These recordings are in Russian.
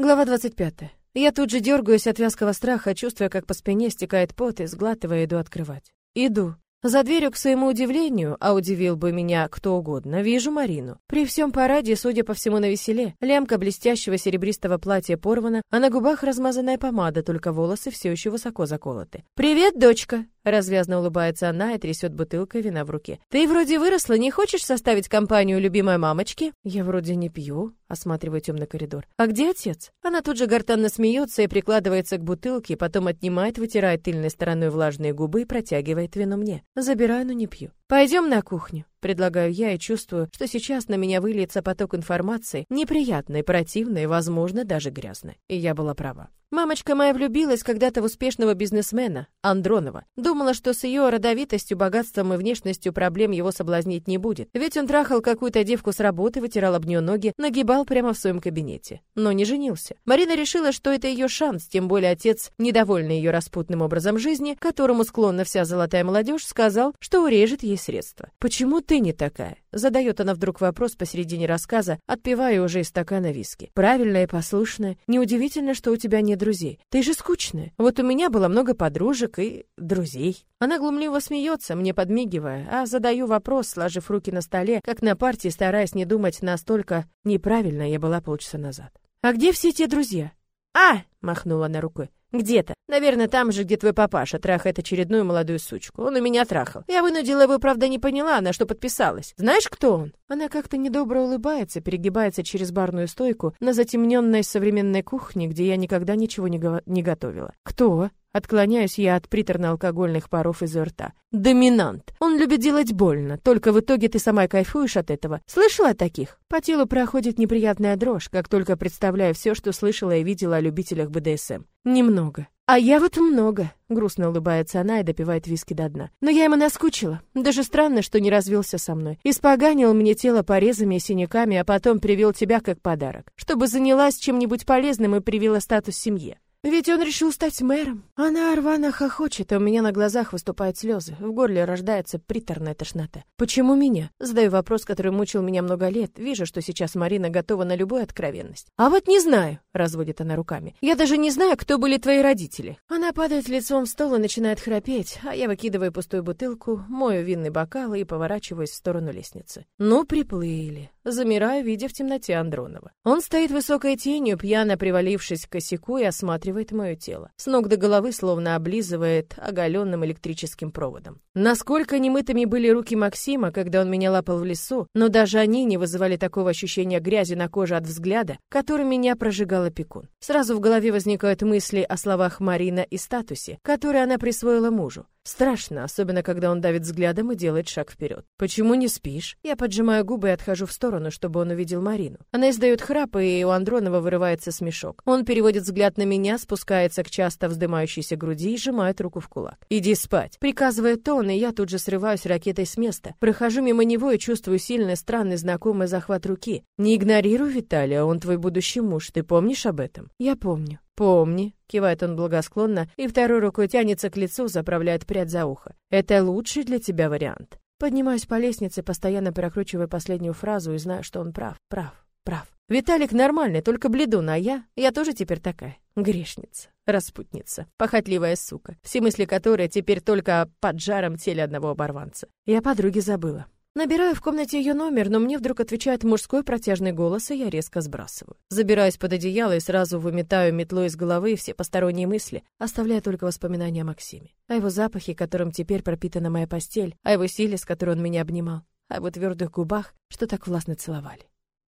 Глава 25. Я тут же дергаюсь от вязкого страха, чувствуя, как по спине стекает пот, и сглатывая иду открывать. Иду. За дверью, к своему удивлению, а удивил бы меня кто угодно, вижу Марину. При всем параде, судя по всему, на веселе, лямка блестящего серебристого платья порвана, а на губах размазанная помада, только волосы все еще высоко заколоты. «Привет, дочка!» Развязно улыбается она и трясет бутылкой вина в руке. «Ты вроде выросла, не хочешь составить компанию любимой мамочки?» «Я вроде не пью», осматриваю темный коридор. «А где отец?» Она тут же гортанно смеется и прикладывается к бутылке, потом отнимает, вытирает тыльной стороной влажные губы и протягивает вино мне. Забираю, но не пью. «Пойдем на кухню», — предлагаю я и чувствую, что сейчас на меня выльется поток информации, неприятной, противной, возможно, даже грязной. И я была права. Мамочка моя влюбилась когда-то в успешного бизнесмена, Андронова. Думала, что с ее родовитостью, богатством и внешностью проблем его соблазнить не будет. Ведь он трахал какую-то девку с работы, вытирал об нее ноги, нагибал прямо в своем кабинете. Но не женился. Марина решила, что это ее шанс, тем более отец, недовольный ее распутным образом жизни, которому склонна вся золотая молодежь, сказал, что урежет ей средства. «Почему ты не такая?» Задает она вдруг вопрос посередине рассказа, отпивая уже из стакана виски. «Правильная и послушная. Неудивительно, что у тебя нет друзей. Ты же скучная. Вот у меня было много подружек и друзей». Она глумливо смеется, мне подмигивая, а задаю вопрос, сложив руки на столе, как на партии, стараясь не думать настолько неправильно я была полчаса назад. «А где все те друзья?» «А!» — махнула она рукой. Где-то. Наверное, там же, где твой папаша трахает очередную молодую сучку. Он у меня трахал. Я вынудила его, правда, не поняла, на что подписалась. Знаешь, кто он? Она как-то недобро улыбается, перегибается через барную стойку на затемненной современной кухне, где я никогда ничего не, го не готовила. Кто? Отклоняюсь я от приторно-алкогольных паров из рта. Доминант. Он любит делать больно, только в итоге ты сама кайфуешь от этого. Слышала о таких? По телу проходит неприятная дрожь, как только представляю все, что слышала и видела о любителях БДСМ. Немного. А я вот много. Грустно улыбается она и допивает виски до дна. Но я ему наскучила. Даже странно, что не развелся со мной. Испоганил мне тело порезами и синяками, а потом привел тебя как подарок, чтобы занялась чем-нибудь полезным и привела статус семье. Ведь он решил стать мэром. Она рвано хохочет, а у меня на глазах выступают слезы. В горле рождается приторная тошнота. Почему меня? Задаю вопрос, который мучил меня много лет. Вижу, что сейчас Марина готова на любую откровенность. А вот не знаю, разводит она руками. Я даже не знаю, кто были твои родители. Она падает лицом в стол и начинает храпеть, а я выкидываю пустую бутылку, мою винный бокал и поворачиваюсь в сторону лестницы. Ну, приплыли. Замираю, видя в темноте Андронова. Он стоит высокой тенью, пьяно привалившись к косяку и осматривает мое тело. С ног до головы словно облизывает оголенным электрическим проводом. Насколько немытыми были руки Максима, когда он меня лапал в лесу, но даже они не вызывали такого ощущения грязи на коже от взгляда, которым меня прожигал опекун. Сразу в голове возникают мысли о словах Марина и статусе, которые она присвоила мужу. Страшно, особенно когда он давит взглядом и делает шаг вперед. «Почему не спишь?» Я поджимаю губы и отхожу в сторону, чтобы он увидел Марину. Она издает храп, и у Андронова вырывается смешок. Он переводит взгляд на меня, спускается к часто вздымающейся груди и сжимает руку в кулак. «Иди спать!» Приказывает он, и я тут же срываюсь ракетой с места. Прохожу мимо него и чувствую сильный, странный, знакомый захват руки. «Не игнорируй Виталия, он твой будущий муж, ты помнишь об этом?» «Я помню». «Помни», — кивает он благосклонно и второй рукой тянется к лицу, заправляет прядь за ухо. «Это лучший для тебя вариант». Поднимаюсь по лестнице, постоянно прокручивая последнюю фразу и знаю, что он прав, прав, прав. Виталик нормальный, только бледун, а я... Я тоже теперь такая. Грешница, распутница, похотливая сука, все мысли которой теперь только о поджаром теле одного оборванца. Я подруги забыла. Набираю в комнате ее номер, но мне вдруг отвечает мужской протяжный голос, и я резко сбрасываю. Забираюсь под одеяло и сразу выметаю метлой из головы все посторонние мысли, оставляя только воспоминания о Максиме. О его запахе, которым теперь пропитана моя постель, о его силе, с которой он меня обнимал, о его твердых губах, что так властно целовали.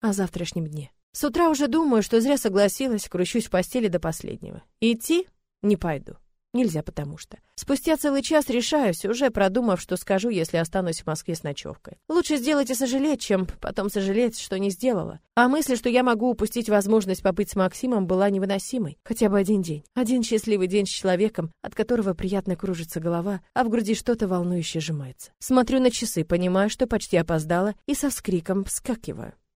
О завтрашнем дне. С утра уже думаю, что зря согласилась, кручусь в постели до последнего. Идти? Не пойду. Нельзя потому что. Спустя целый час решаюсь, уже продумав, что скажу, если останусь в Москве с ночевкой. Лучше сделать и сожалеть, чем потом сожалеть, что не сделала. А мысль, что я могу упустить возможность побыть с Максимом, была невыносимой. Хотя бы один день. Один счастливый день с человеком, от которого приятно кружится голова, а в груди что-то волнующе сжимается. Смотрю на часы, понимаю, что почти опоздала, и со вскриком вскакиваю.